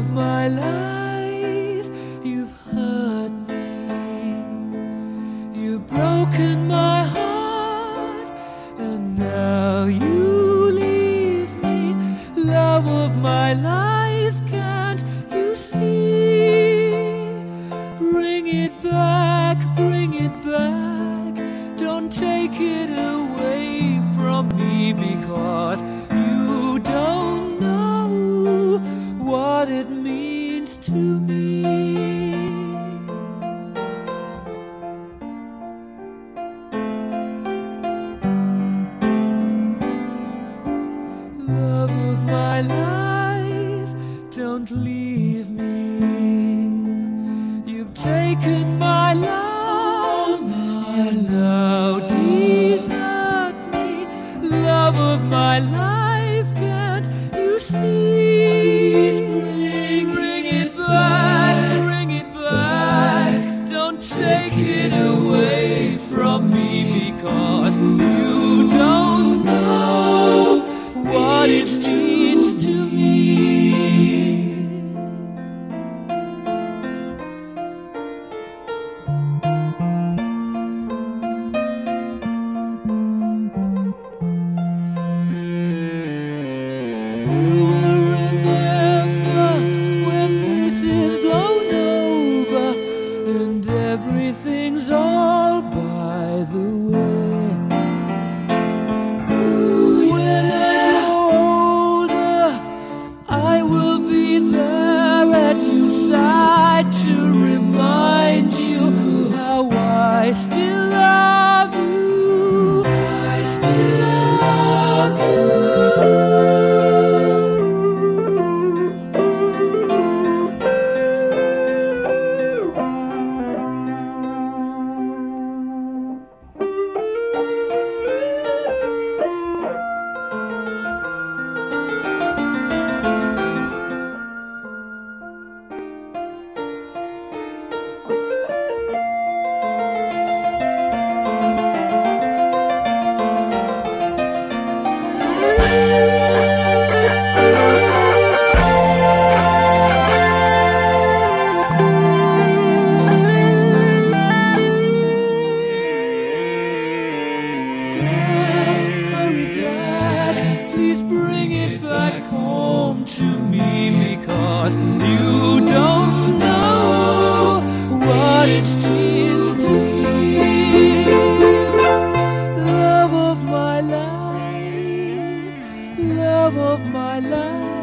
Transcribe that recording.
of my life, you've hurt me. You've broken my heart, and now you leave me. Love of my life, can't you see? Bring it back, bring it back. Don't take it away from me because. Taken my love, and now desert me. Love of my life, can't you see? Bring, bring it back, bring it back. Don't take it away from me because you don't know what it means everything's all by the way. When I'm older, I will be there at your side to remind you how I still to me because you don't know what it means to me. Love of my life, love of my life.